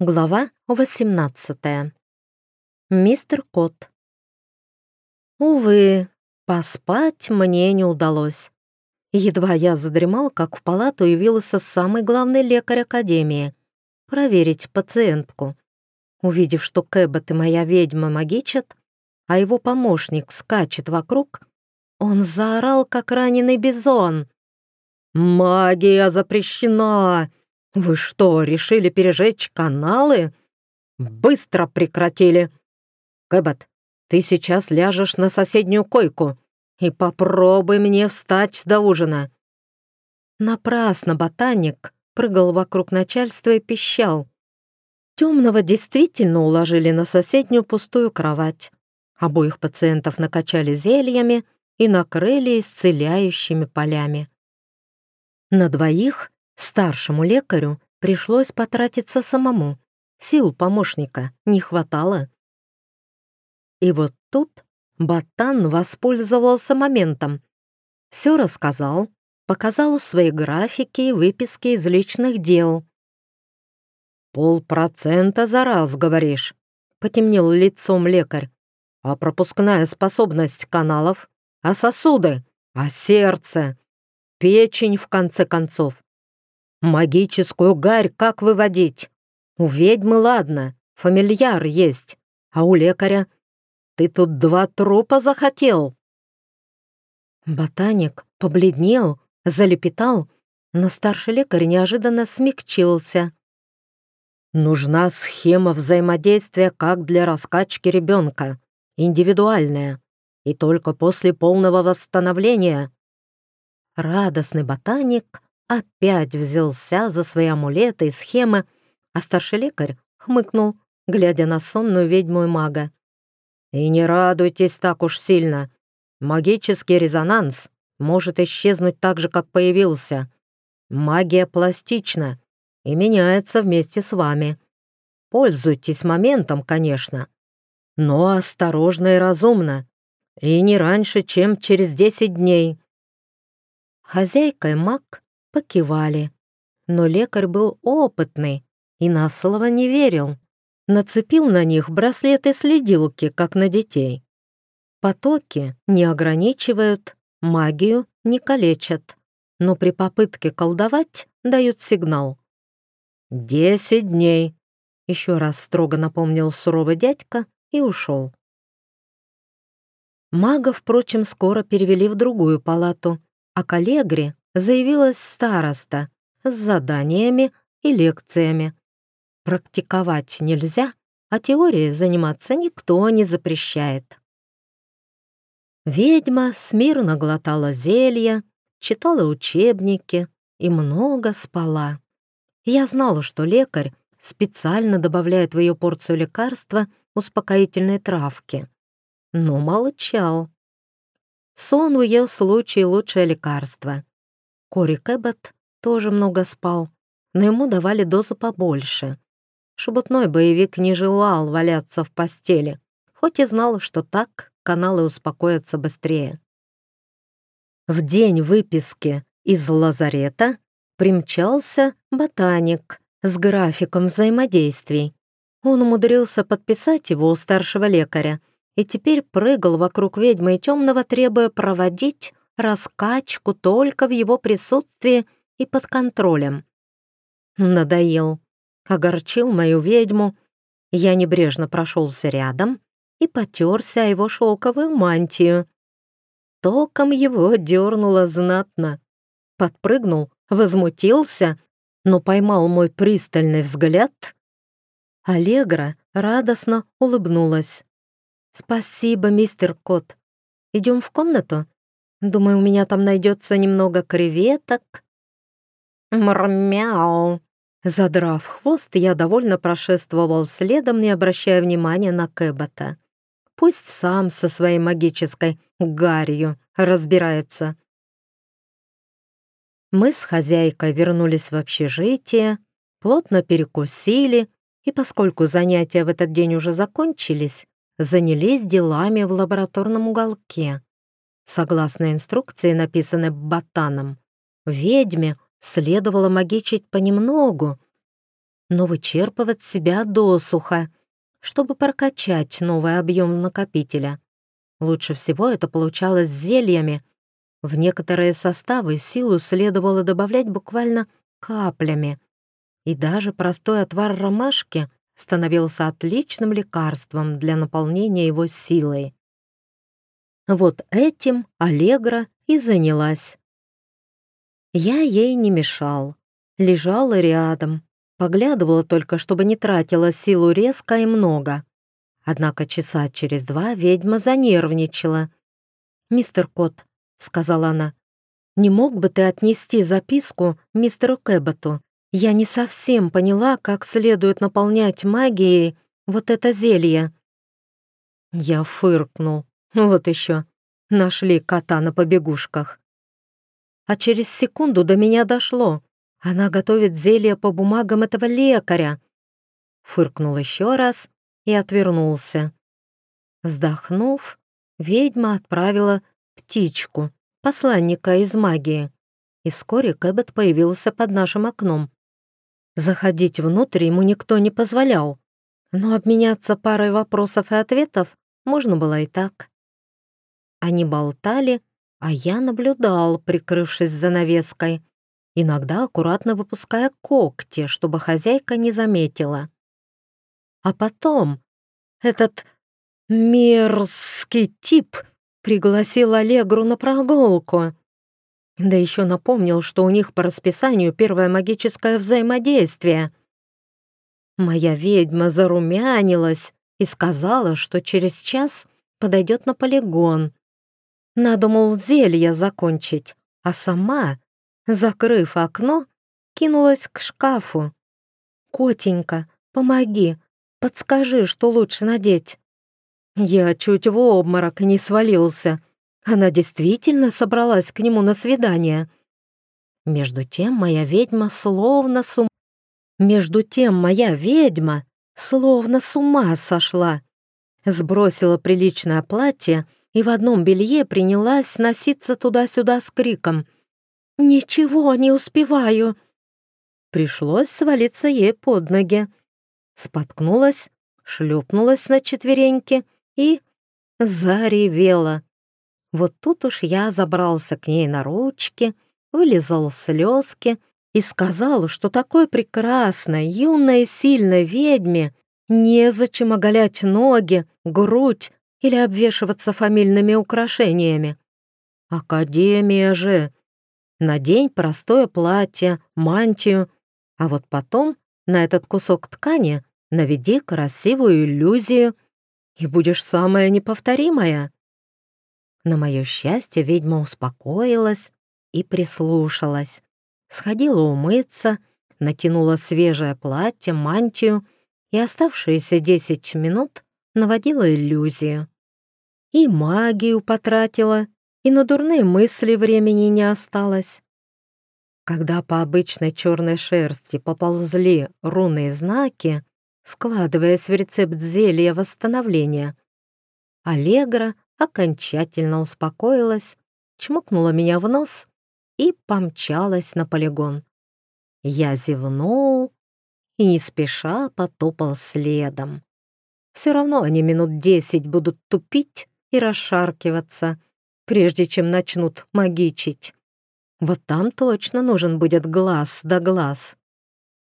Глава 18. Мистер Кот. Увы, поспать мне не удалось. Едва я задремал, как в палату явился самый главный лекарь Академии — проверить пациентку. Увидев, что Кэббет и моя ведьма магичат, а его помощник скачет вокруг, он заорал, как раненый бизон. «Магия запрещена! Вы что, решили пережечь каналы? Быстро прекратили! Кэббет, ты сейчас ляжешь на соседнюю койку и попробуй мне встать до ужина». Напрасно ботаник прыгал вокруг начальства и пищал. Темного действительно уложили на соседнюю пустую кровать. Обоих пациентов накачали зельями и накрыли исцеляющими полями. На двоих старшему лекарю пришлось потратиться самому. Сил помощника не хватало. И вот тут Батан воспользовался моментом. Все рассказал, показал свои графики и выписки из личных дел. «Полпроцента за раз, говоришь?» — потемнел лицом лекарь. «А пропускная способность каналов? А сосуды? А сердце? Печень, в конце концов? Магическую гарь как выводить? У ведьмы ладно, фамильяр есть, а у лекаря ты тут два трупа захотел!» Ботаник побледнел, залепетал, но старший лекарь неожиданно смягчился. «Нужна схема взаимодействия как для раскачки ребенка, индивидуальная, и только после полного восстановления». Радостный ботаник опять взялся за свои амулеты и схемы, а старший лекарь хмыкнул, глядя на сонную ведьму и мага. И не радуйтесь так уж сильно. Магический резонанс может исчезнуть так же, как появился. Магия пластична и меняется вместе с вами. Пользуйтесь моментом, конечно, но осторожно и разумно, и не раньше, чем через 10 дней. Хозяйка и маг покивали, но лекарь был опытный и на слово не верил нацепил на них браслеты-следилки, как на детей. Потоки не ограничивают, магию не калечат, но при попытке колдовать дают сигнал. «Десять дней», — еще раз строго напомнил суровый дядька и ушел. Мага, впрочем, скоро перевели в другую палату, а к Аллегре заявилась староста с заданиями и лекциями. Практиковать нельзя, а теорией заниматься никто не запрещает. Ведьма смирно глотала зелья, читала учебники и много спала. Я знала, что лекарь специально добавляет в ее порцию лекарства успокоительной травки. Но молчал. Сон в ее случае лучшее лекарство. Кори Кэббет тоже много спал, но ему давали дозу побольше. Шебутной боевик не желал валяться в постели, хоть и знал, что так каналы успокоятся быстрее. В день выписки из лазарета примчался ботаник с графиком взаимодействий. Он умудрился подписать его у старшего лекаря и теперь прыгал вокруг ведьмы и темного, требуя проводить раскачку только в его присутствии и под контролем. Надоел огорчил мою ведьму. Я небрежно прошелся рядом и потерся о его шелковую мантию. Током его дернуло знатно. Подпрыгнул, возмутился, но поймал мой пристальный взгляд. Аллегра радостно улыбнулась. «Спасибо, мистер Кот. Идем в комнату? Думаю, у меня там найдется немного креветок». «Мрмяу!» Задрав хвост, я довольно прошествовал следом, не обращая внимания на Кэббета. Пусть сам со своей магической гарью разбирается. Мы с хозяйкой вернулись в общежитие, плотно перекусили, и поскольку занятия в этот день уже закончились, занялись делами в лабораторном уголке. Согласно инструкции, написанной ботаном, ведьме следовало магичить понемногу, но вычерпывать себя досуха, чтобы прокачать новый объем накопителя. Лучше всего это получалось с зельями. В некоторые составы силу следовало добавлять буквально каплями. И даже простой отвар ромашки становился отличным лекарством для наполнения его силой. Вот этим Аллегра и занялась. Я ей не мешал, лежала рядом, поглядывала только, чтобы не тратила силу резко и много. Однако часа через два ведьма занервничала. «Мистер Кот», — сказала она, — «не мог бы ты отнести записку мистеру Кэбботу? Я не совсем поняла, как следует наполнять магией вот это зелье». Я фыркнул. Вот еще. Нашли кота на побегушках. А через секунду до меня дошло. Она готовит зелье по бумагам этого лекаря. Фыркнул еще раз и отвернулся. Вздохнув, ведьма отправила птичку, посланника из магии, и вскоре Кэббет появился под нашим окном. Заходить внутрь ему никто не позволял, но обменяться парой вопросов и ответов можно было и так. Они болтали, а я наблюдал, прикрывшись занавеской, иногда аккуратно выпуская когти, чтобы хозяйка не заметила. А потом этот мерзкий тип пригласил Аллегру на прогулку. Да еще напомнил, что у них по расписанию первое магическое взаимодействие. Моя ведьма зарумянилась и сказала, что через час подойдет на полигон. Надо, мол, зелье закончить, а сама, закрыв окно, кинулась к шкафу. «Котенька, помоги, Подскажи, что лучше надеть». Я чуть в обморок не свалился. Она действительно собралась к нему на свидание. Между тем моя ведьма словно с ума... Между тем моя ведьма словно с ума сошла. Сбросила приличное платье и в одном белье принялась носиться туда-сюда с криком. «Ничего не успеваю!» Пришлось свалиться ей под ноги споткнулась, шлепнулась на четвереньки и заревела. Вот тут уж я забрался к ней на ручки, вылезал слезки и сказал, что такой прекрасной, юной и сильной ведьме незачем оголять ноги, грудь или обвешиваться фамильными украшениями. Академия же. Надень простое платье, мантию, а вот потом на этот кусок ткани наведи красивую иллюзию, и будешь самая неповторимая». На мое счастье ведьма успокоилась и прислушалась. Сходила умыться, натянула свежее платье, мантию и оставшиеся десять минут наводила иллюзию. И магию потратила, и на дурные мысли времени не осталось. Когда по обычной черной шерсти поползли руны знаки, складываясь в рецепт зелья восстановления. Аллегра окончательно успокоилась, чмокнула меня в нос и помчалась на полигон. Я зевнул и не спеша потопал следом. Все равно они минут десять будут тупить и расшаркиваться, прежде чем начнут магичить. Вот там точно нужен будет глаз да глаз.